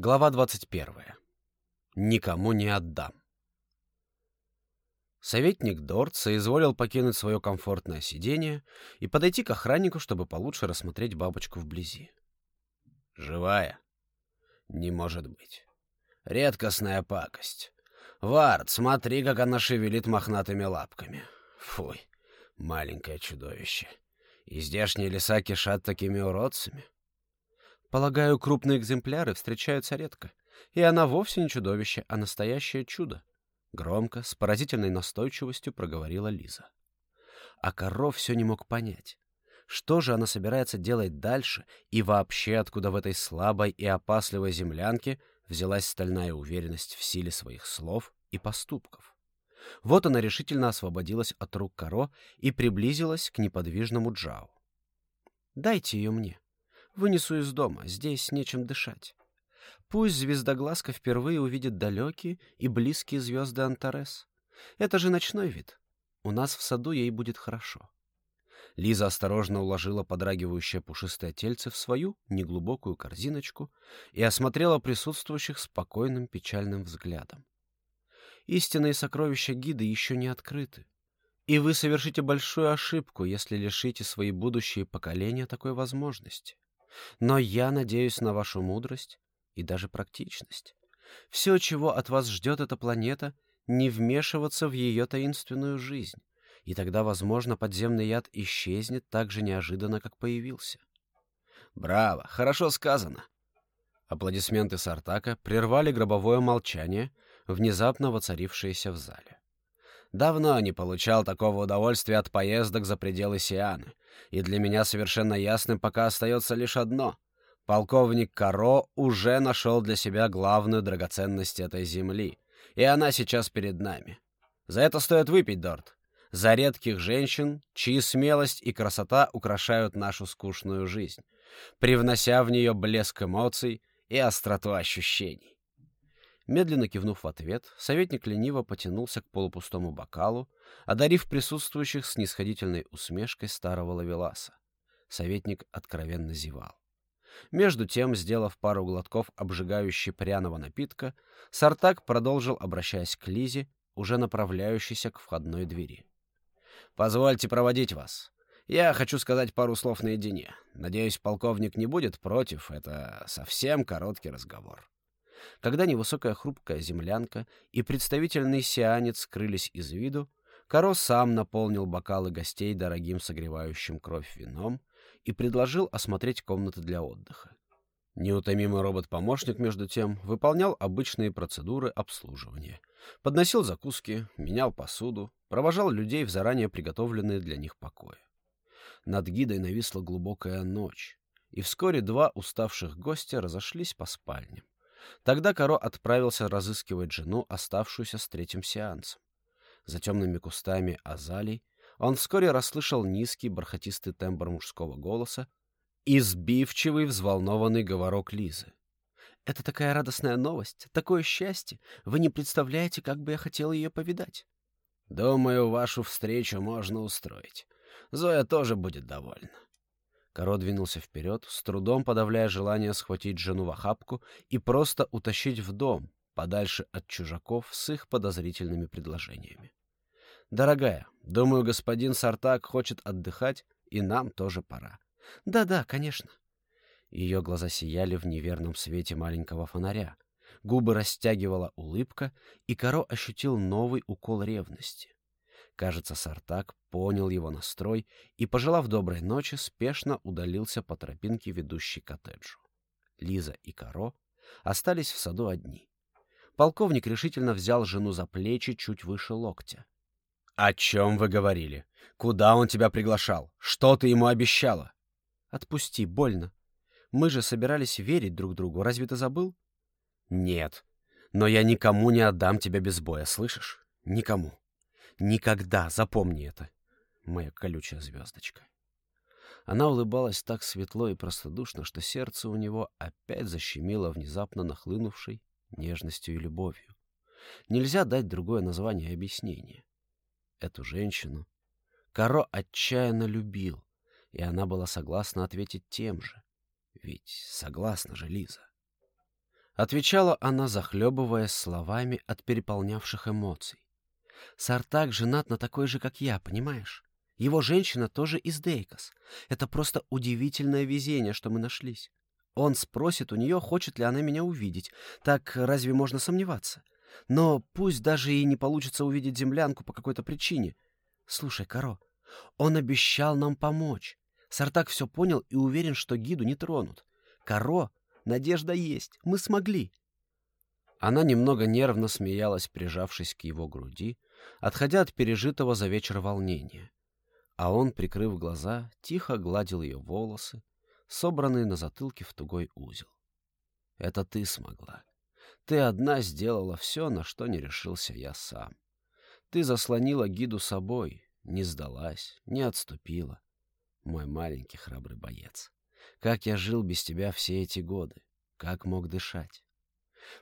Глава 21. Никому не отдам. Советник Дорт соизволил покинуть свое комфортное сиденье и подойти к охраннику, чтобы получше рассмотреть бабочку вблизи. «Живая?» «Не может быть. Редкостная пакость. Вард, смотри, как она шевелит мохнатыми лапками. Фуй, маленькое чудовище. И здешние леса кишат такими уродцами». Полагаю, крупные экземпляры встречаются редко. И она вовсе не чудовище, а настоящее чудо. Громко, с поразительной настойчивостью проговорила Лиза. А коров все не мог понять. Что же она собирается делать дальше и вообще откуда в этой слабой и опасливой землянке взялась стальная уверенность в силе своих слов и поступков? Вот она решительно освободилась от рук Коро и приблизилась к неподвижному Джао. «Дайте ее мне», Вынесу из дома, здесь нечем дышать. Пусть звездоглазка впервые увидит далекие и близкие звезды Антарес. Это же ночной вид. У нас в саду ей будет хорошо. Лиза осторожно уложила подрагивающее пушистое тельце в свою неглубокую корзиночку и осмотрела присутствующих спокойным печальным взглядом. Истинные сокровища гиды еще не открыты, и вы совершите большую ошибку, если лишите свои будущие поколения такой возможности. Но я надеюсь на вашу мудрость и даже практичность. Все, чего от вас ждет эта планета, не вмешиваться в ее таинственную жизнь, и тогда, возможно, подземный яд исчезнет так же неожиданно, как появился. Браво! Хорошо сказано! Аплодисменты Сартака прервали гробовое молчание, внезапно воцарившееся в зале. Давно не получал такого удовольствия от поездок за пределы Сианы, и для меня совершенно ясным пока остается лишь одно. Полковник Каро уже нашел для себя главную драгоценность этой земли, и она сейчас перед нами. За это стоит выпить, Дорт. За редких женщин, чьи смелость и красота украшают нашу скучную жизнь, привнося в нее блеск эмоций и остроту ощущений. Медленно кивнув в ответ, советник лениво потянулся к полупустому бокалу, одарив присутствующих снисходительной усмешкой старого лавеласа. Советник откровенно зевал. Между тем, сделав пару глотков обжигающей пряного напитка, Сартак продолжил, обращаясь к Лизе, уже направляющейся к входной двери. «Позвольте проводить вас. Я хочу сказать пару слов наедине. Надеюсь, полковник не будет против. Это совсем короткий разговор». Когда невысокая хрупкая землянка и представительный сианец скрылись из виду, Каро сам наполнил бокалы гостей дорогим согревающим кровь вином и предложил осмотреть комнаты для отдыха. Неутомимый робот-помощник, между тем, выполнял обычные процедуры обслуживания. Подносил закуски, менял посуду, провожал людей в заранее приготовленные для них покои. Над гидой нависла глубокая ночь, и вскоре два уставших гостя разошлись по спальням. Тогда Каро отправился разыскивать жену, оставшуюся с третьим сеансом. За темными кустами азалий он вскоре расслышал низкий бархатистый тембр мужского голоса и сбивчивый взволнованный говорок Лизы. «Это такая радостная новость, такое счастье! Вы не представляете, как бы я хотел ее повидать!» «Думаю, вашу встречу можно устроить. Зоя тоже будет довольна. Коро двинулся вперед, с трудом подавляя желание схватить жену в охапку и просто утащить в дом, подальше от чужаков с их подозрительными предложениями. «Дорогая, думаю, господин Сартак хочет отдыхать, и нам тоже пора». «Да-да, конечно». Ее глаза сияли в неверном свете маленького фонаря. Губы растягивала улыбка, и Каро ощутил новый укол ревности. Кажется, Сартак понял его настрой и, пожелав доброй ночи, спешно удалился по тропинке, ведущей к коттеджу. Лиза и Каро остались в саду одни. Полковник решительно взял жену за плечи чуть выше локтя. — О чем вы говорили? Куда он тебя приглашал? Что ты ему обещала? — Отпусти, больно. Мы же собирались верить друг другу. Разве ты забыл? — Нет. Но я никому не отдам тебя без боя, слышишь? Никому. Никогда, запомни это, моя колючая звездочка. Она улыбалась так светло и простодушно, что сердце у него опять защемило внезапно нахлынувшей нежностью и любовью. Нельзя дать другое название и объяснение. Эту женщину Каро отчаянно любил, и она была согласна ответить тем же. Ведь согласна же Лиза. Отвечала она, захлебываясь словами от переполнявших эмоций. Сартак женат на такой же, как я, понимаешь? Его женщина тоже из Дейкос. Это просто удивительное везение, что мы нашлись. Он спросит у нее, хочет ли она меня увидеть. Так разве можно сомневаться? Но пусть даже и не получится увидеть землянку по какой-то причине. Слушай, Каро, он обещал нам помочь. Сартак все понял и уверен, что гиду не тронут. Каро, надежда есть. Мы смогли. Она немного нервно смеялась, прижавшись к его груди, отходя от пережитого за вечер волнения. А он, прикрыв глаза, тихо гладил ее волосы, собранные на затылке в тугой узел. «Это ты смогла. Ты одна сделала все, на что не решился я сам. Ты заслонила гиду собой, не сдалась, не отступила. Мой маленький храбрый боец. Как я жил без тебя все эти годы? Как мог дышать?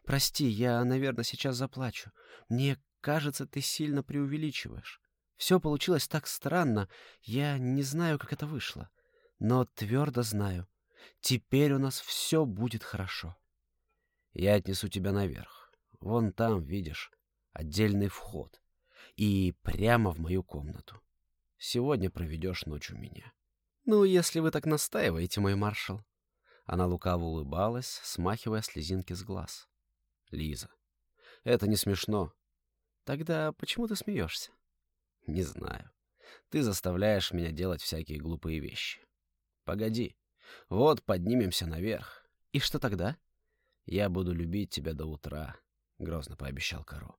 Прости, я, наверное, сейчас заплачу. Мне кажется, ты сильно преувеличиваешь. Все получилось так странно, я не знаю, как это вышло. Но твердо знаю, теперь у нас все будет хорошо. Я отнесу тебя наверх. Вон там, видишь, отдельный вход. И прямо в мою комнату. Сегодня проведешь ночь у меня. Ну, если вы так настаиваете, мой маршал. Она лукаво улыбалась, смахивая слезинки с глаз. Лиза, это не смешно. Тогда почему ты смеешься? Не знаю. Ты заставляешь меня делать всякие глупые вещи. Погоди. Вот поднимемся наверх. И что тогда? Я буду любить тебя до утра, — грозно пообещал Каро.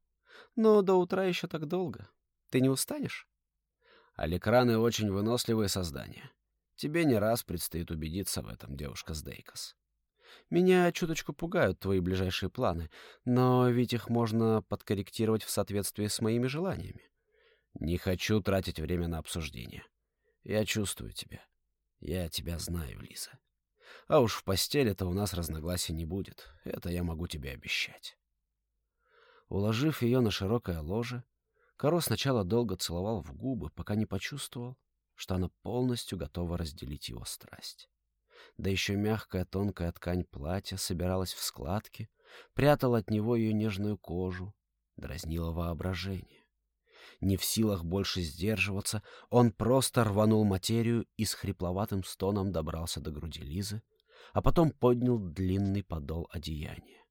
Но до утра еще так долго. Ты не устанешь? Аликраны очень выносливые создания. Тебе не раз предстоит убедиться в этом, девушка с Дейкос. Меня чуточку пугают твои ближайшие планы, но ведь их можно подкорректировать в соответствии с моими желаниями. Не хочу тратить время на обсуждение. Я чувствую тебя. Я тебя знаю, Лиза. А уж в постели-то у нас разногласий не будет. Это я могу тебе обещать. Уложив ее на широкое ложе, Каро сначала долго целовал в губы, пока не почувствовал, что она полностью готова разделить его страсть. Да еще мягкая тонкая ткань платья собиралась в складки, прятала от него ее нежную кожу, дразнила воображение. Не в силах больше сдерживаться, он просто рванул материю и с хрипловатым стоном добрался до груди Лизы, а потом поднял длинный подол одеяния.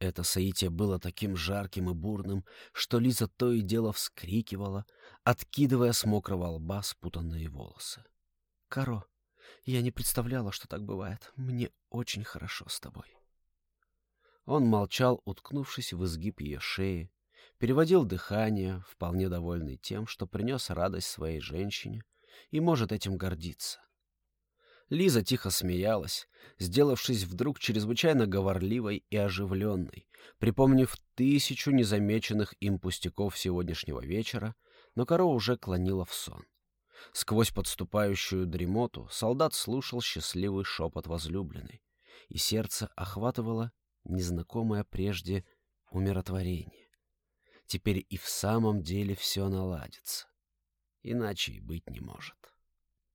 Это соитие было таким жарким и бурным, что Лиза то и дело вскрикивала, откидывая с мокрого лба спутанные волосы. — Каро, я не представляла, что так бывает. Мне очень хорошо с тобой. Он молчал, уткнувшись в изгиб ее шеи, переводил дыхание, вполне довольный тем, что принес радость своей женщине и может этим гордиться. Лиза тихо смеялась, сделавшись вдруг чрезвычайно говорливой и оживленной, припомнив тысячу незамеченных им пустяков сегодняшнего вечера, но корова уже клонила в сон. Сквозь подступающую дремоту солдат слушал счастливый шепот возлюбленной, и сердце охватывало незнакомое прежде умиротворение. Теперь и в самом деле все наладится. Иначе и быть не может.